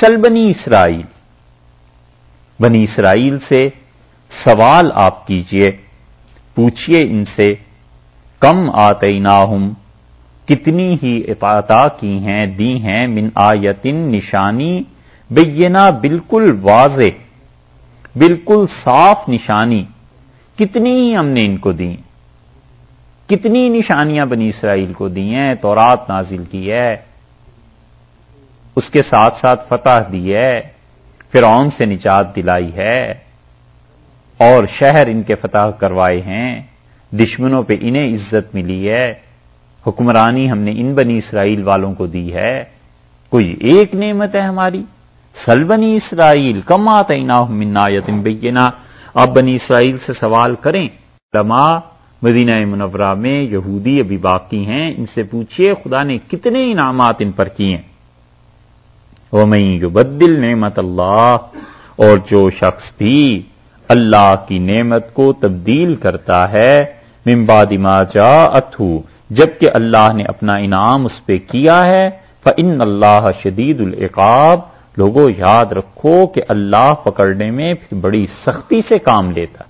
سل بنی اسرائیل۔ بنی اسرائیل سے سوال آپ کیجیے، پوچھئے ان سے، کم آتے کتنی ہی اطاعتا کی ہیں، دی ہیں من آیتن نشانی بینا بالکل واضح، بالکل صاف نشانی، کتنی ہی ہم نے ان کو دی کتنی نشانیاں بنی اسرائیل کو دی ہیں، تورات نازل کی ہے اس کے ساتھ ساتھ فتح دی ہے، فرعون سے نجات دلائی ہے، اور شہر ان کے فتح کروائے ہیں، دشمنوں پہ انہیں عزت ملی ہے، حکمرانی ہم نے ان بنی اسرائیل والوں کو دی ہے۔ کوئی ایک نعمت ہے ہماری؟ سل بنی اسرائیل کم آتا منا یتم بینا آپ بنی اسرائیل سے سوال کریں۔ لما مدینہ منورہ میں یہودی ابھی باقی ہیں، ان سے پوچھئے، خدا نے کتنے انعامات ان پر کیے ہیں؟ وہ میں جو بدل نعمت اللہ اور جو شخص بھی اللہ کی نعمت کو تبدیل کرتا ہے ممباد ما جا اتھو جبکہ اللہ نے اپنا انعام اس پہ کیا ہے فن اللہ شدید العقاب لوگوں یاد رکھو کہ اللہ پکڑنے میں پھر بڑی سختی سے کام لیتا۔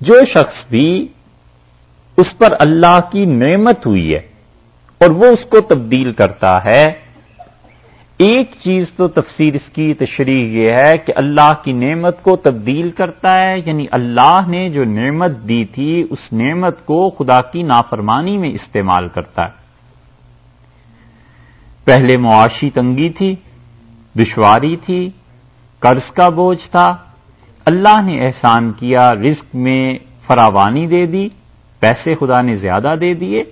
جو شخص بھی اس پر اللہ کی نعمت ہوئی ہے اور وہ اس کو تبدیل کرتا ہے۔ ایک چیز تو تفسیر اس کی تشریح یہ ہے کہ اللہ کی نعمت کو تبدیل کرتا ہے یعنی اللہ نے جو نعمت دی تھی، اس نعمت کو خدا کی نافرمانی میں استعمال کرتا ہے۔ پہلے معاشی تنگی تھی، دشواری تھی، قرض کا بوجھ تھا۔ اللہ نے احسان کیا، رزق میں فراوانی دے دی، پیسے خدا نے زیادہ دے دیے۔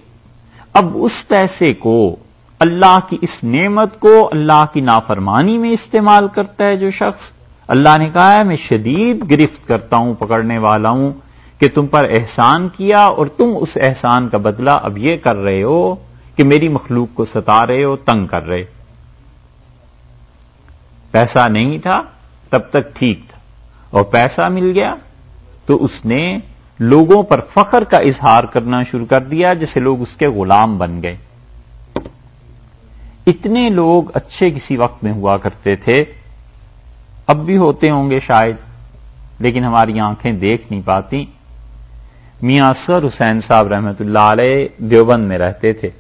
اب اس پیسے کو اللہ کی اس نعمت کو اللہ کی نافرمانی میں استعمال کرتا ہے جو شخص۔ اللہ نے کہا ہے، میں شدید گرفت کرتا ہوں، پکڑنے والا ہوں کہ تم پر احسان کیا اور تم اس احسان کا بدلہ اب یہ کر رہے ہو کہ میری مخلوق کو ستا رہے ہو، تنگ کر رہے۔ پیسہ نہیں تھا، تب تک ٹھیک تھا۔ اور پیسہ مل گیا تو اس نے لوگوں پر فخر کا اظہار کرنا شروع کر دیا جیسے لوگ اس کے غلام بن گئے۔ اتنے لوگ اچھے کسی وقت میں ہوا کرتے تھے۔ اب بھی ہوتے ہوں گے شاید، لیکن ہماری آنکھیں دیکھ نہیں پاتی۔ میاں اصغر حسین صاحب رحمت اللہ علیہ دیوبند میں رہتے تھے۔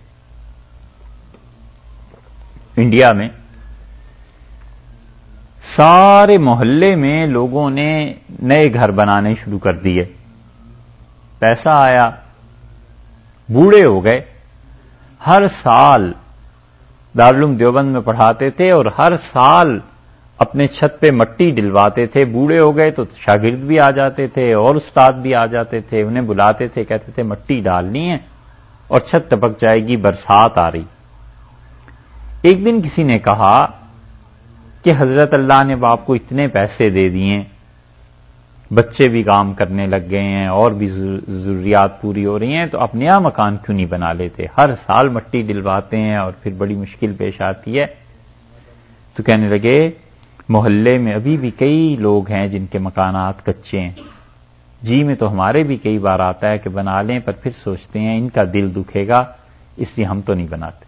انڈیا میں۔ سارے محلے میں لوگوں نے نئے گھر بنانے شروع کر دیے۔ پیسہ آیا، بوڑھے ہو گئے۔ ہر سال دارالعلوم دیوبند میں پڑھاتے تھے اور ہر سال اپنے چھت پہ مٹی ڈلواتے تھے۔ بوڑھے ہو گئے تو شاگرد بھی آ جاتے تھے اور استاد بھی آ جاتے تھے، انہیں بلاتے تھے، کہتے تھے مٹی ڈالنی ہے اور چھت ٹپک جائے گی، برسات آ رہی۔ ایک دن کسی نے کہا کہ حضرت اللہ نے باپ کو اتنے پیسے دے دیے بچے بھی کام کرنے لگ گئے ہیں، اور بھی ضروریات پوری ہو رہی ہیں، تو آپ نیا مکان کیوں نہیں بنا لیتے؟ ہر سال مٹی دلواتے ہیں اور پھر بڑی مشکل پیش آتی ہے۔ تو کہنے لگے، محلے میں ابھی بھی کئی لوگ ہیں جن کے مکانات کچے ہیں۔ جی میں تو ہمارے بھی کئی بار آتا ہے کہ بنا لیں، پر پھر سوچتے ہیں ان کا دل دکھے گا، اس لیے ہم تو نہیں بناتے۔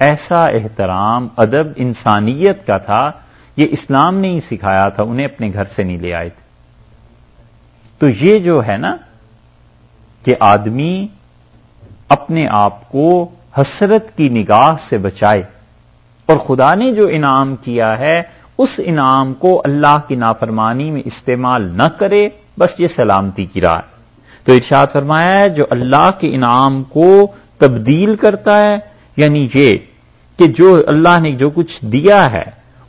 ایسا احترام، ادب انسانیت کا تھا یہ اسلام نے ہی سکھایا تھا، انہیں اپنے گھر سے نہیں لے آئے تھے۔ تو یہ جو ہے نا کہ آدمی اپنے آپ کو حسرت کی نگاہ سے بچائے اور خدا نے جو انعام کیا ہے، اس انعام کو اللہ کی نافرمانی میں استعمال نہ کرے، بس یہ سلامتی کی راہ تو ارشاد فرمایا ہے، جو اللہ کے انعام کو تبدیل کرتا ہے یعنی یہ کہ جو اللہ نے جو کچھ دیا ہے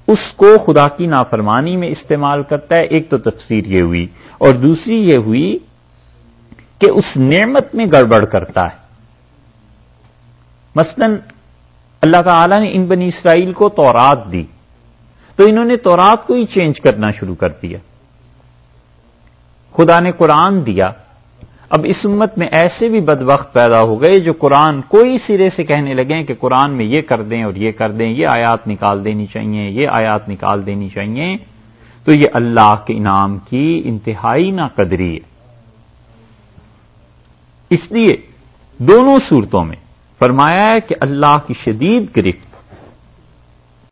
اس کو خدا کی نافرمانی میں استعمال کرتا ہے۔ ایک تو تفسیر یہ ہوئی اور دوسری یہ ہوئی کہ اس نعمت میں گڑبڑ کرتا ہے۔ مثلا اللہ تعالی نے ان بنی اسرائیل کو تورات دی۔ تو انہوں نے تورات کو ہی چینج کرنا شروع کر دیا۔ خدا نے قرآن دیا۔ اب اس امت میں ایسے بھی بد وقت پیدا ہو گئے جو قرآن کوئی سرے سے کہنے لگے کہ قرآن میں یہ کر دیں اور یہ کر دیں، یہ آیات نکال دینی چاہیے، یہ آیات نکال دینی چاہیے، تو یہ اللہ کے انعام کی انتہائی نا قدری ہے۔ اس لیے دونوں صورتوں میں فرمایا ہے کہ اللہ کی شدید گرفت